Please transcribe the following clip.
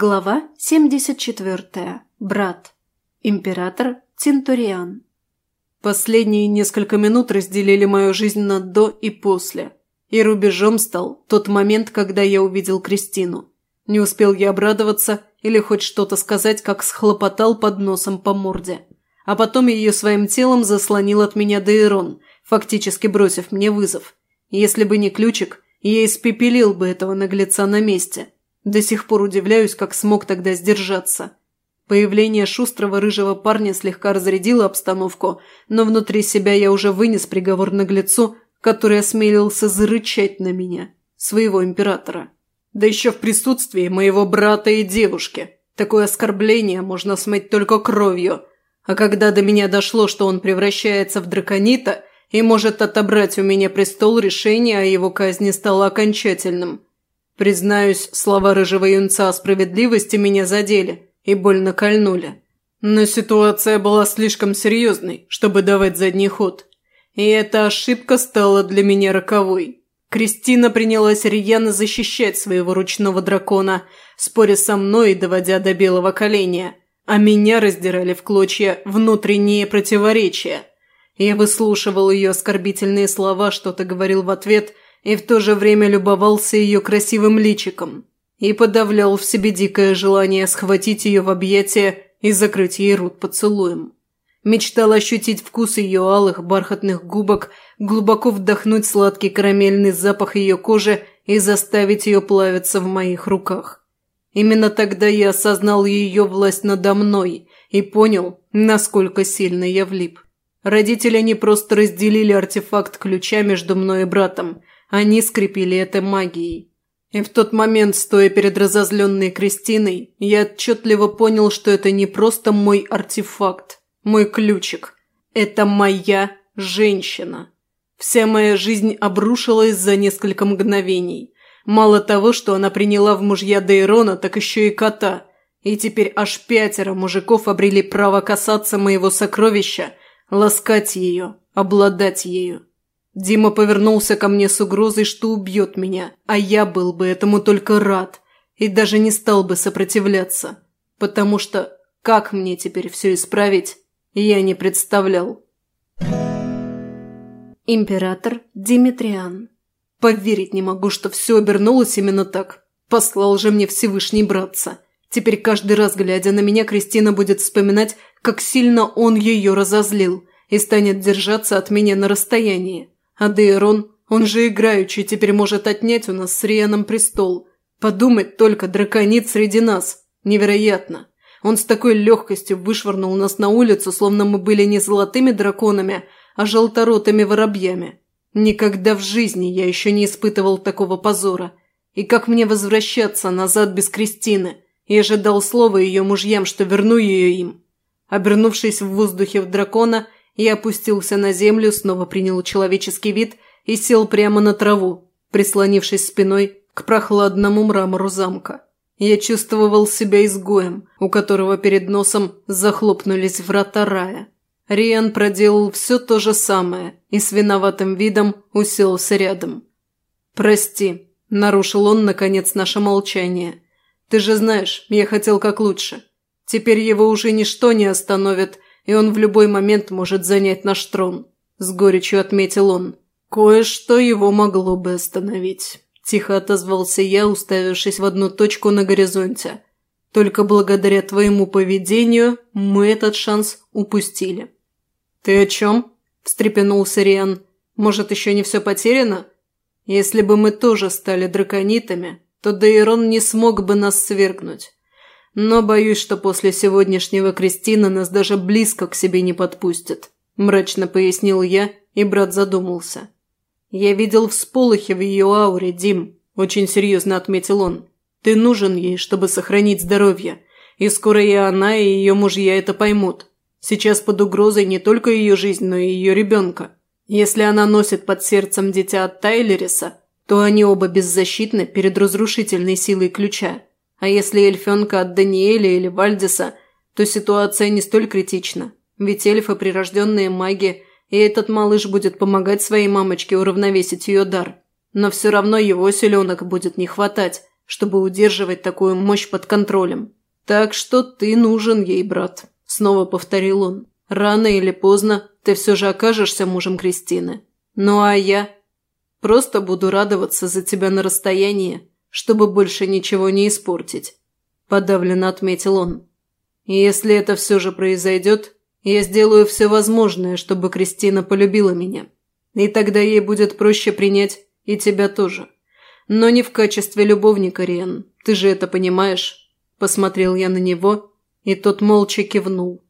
Глава 74. Брат. Император Тинтуриан. Последние несколько минут разделили мою жизнь на «до» и «после». И рубежом стал тот момент, когда я увидел Кристину. Не успел я обрадоваться или хоть что-то сказать, как схлопотал под носом по морде. А потом ее своим телом заслонил от меня Дейрон, фактически бросив мне вызов. Если бы не ключик, я испепелил бы этого наглеца на месте – до сих пор удивляюсь, как смог тогда сдержаться. Появление шустрого рыжего парня слегка разрядило обстановку, но внутри себя я уже вынес приговор наглецу, который осмелился зарычать на меня, своего императора. Да еще в присутствии моего брата и девушки. Такое оскорбление можно смыть только кровью. А когда до меня дошло, что он превращается в драконита и может отобрать у меня престол, решение о его казни стало окончательным – Признаюсь, слова рыжего юнца о справедливости меня задели и больно кольнули. Но ситуация была слишком серьезной, чтобы давать задний ход. И эта ошибка стала для меня роковой. Кристина принялась рьяно защищать своего ручного дракона, споря со мной и доводя до белого коленя. А меня раздирали в клочья внутренние противоречия. Я выслушивал ее оскорбительные слова, что-то говорил в ответ – и в то же время любовался ее красивым личиком и подавлял в себе дикое желание схватить ее в объятия и закрыть ей рот поцелуем. Мечтал ощутить вкус ее алых бархатных губок, глубоко вдохнуть сладкий карамельный запах ее кожи и заставить ее плавиться в моих руках. Именно тогда я осознал ее власть надо мной и понял, насколько сильно я влип. Родители не просто разделили артефакт ключа между мной и братом, они скрепили это магией. И в тот момент, стоя перед разозленной Кристиной, я отчетливо понял, что это не просто мой артефакт, мой ключик. Это моя женщина. Вся моя жизнь обрушилась за несколько мгновений. Мало того, что она приняла в мужья Дейрона, так еще и кота. И теперь аж пятеро мужиков обрели право касаться моего сокровища, ласкать ее, обладать ею. Дима повернулся ко мне с угрозой, что убьет меня, а я был бы этому только рад и даже не стал бы сопротивляться, потому что как мне теперь все исправить, я не представлял. Император Димитриан. Поверить не могу, что все обернулось именно так. Послал же мне Всевышний братца. Теперь каждый раз, глядя на меня, Кристина будет вспоминать, как сильно он ее разозлил и станет держаться от меня на расстоянии. А Дейрон, он же играючи, теперь может отнять у нас с Рианом престол. Подумать только, драконит среди нас. Невероятно. Он с такой легкостью вышвырнул нас на улицу, словно мы были не золотыми драконами, а желторотыми воробьями. Никогда в жизни я еще не испытывал такого позора. И как мне возвращаться назад без Кристины? Я же дал слово ее мужьям, что верну ее им. Обернувшись в воздухе в дракона, я опустился на землю, снова принял человеческий вид и сел прямо на траву, прислонившись спиной к прохладному мрамору замка. Я чувствовал себя изгоем, у которого перед носом захлопнулись врата рая. Риан проделал все то же самое и с виноватым видом уселся рядом. «Прости», – нарушил он, наконец, наше молчание. «Ты же знаешь, я хотел как лучше. Теперь его уже ничто не остановит, и он в любой момент может занять наш трон», – с горечью отметил он. «Кое-что его могло бы остановить», – тихо отозвался я, уставившись в одну точку на горизонте. «Только благодаря твоему поведению мы этот шанс упустили». «Ты о чем?» – встрепенулся Риан. «Может, еще не все потеряно? Если бы мы тоже стали драконитами, то Дейрон не смог бы нас свергнуть. Но боюсь, что после сегодняшнего Кристина нас даже близко к себе не подпустит», – мрачно пояснил я, и брат задумался. «Я видел всполохи в ее ауре, Дим», – очень серьезно отметил он. «Ты нужен ей, чтобы сохранить здоровье, и скоро и она, и ее мужья это поймут. Сейчас под угрозой не только ее жизнь, но и ее ребенка. Если она носит под сердцем дитя от Тайлериса, то они оба беззащитны перед разрушительной силой ключа. А если эльфенка от Даниэля или Вальдиса, то ситуация не столь критична. Ведь эльфы – прирожденные маги, и этот малыш будет помогать своей мамочке уравновесить ее дар. Но все равно его селенок будет не хватать, чтобы удерживать такую мощь под контролем. Так что ты нужен ей, брат», – снова повторил он. «Рано или поздно ты все же окажешься мужем Кристины. Ну а я просто буду радоваться за тебя на расстоянии, чтобы больше ничего не испортить», – подавленно отметил он. «И если это все же произойдет, я сделаю все возможное, чтобы Кристина полюбила меня. И тогда ей будет проще принять и тебя тоже. Но не в качестве любовника, Риан. Ты же это понимаешь?» Посмотрел я на него, и тот молча кивнул.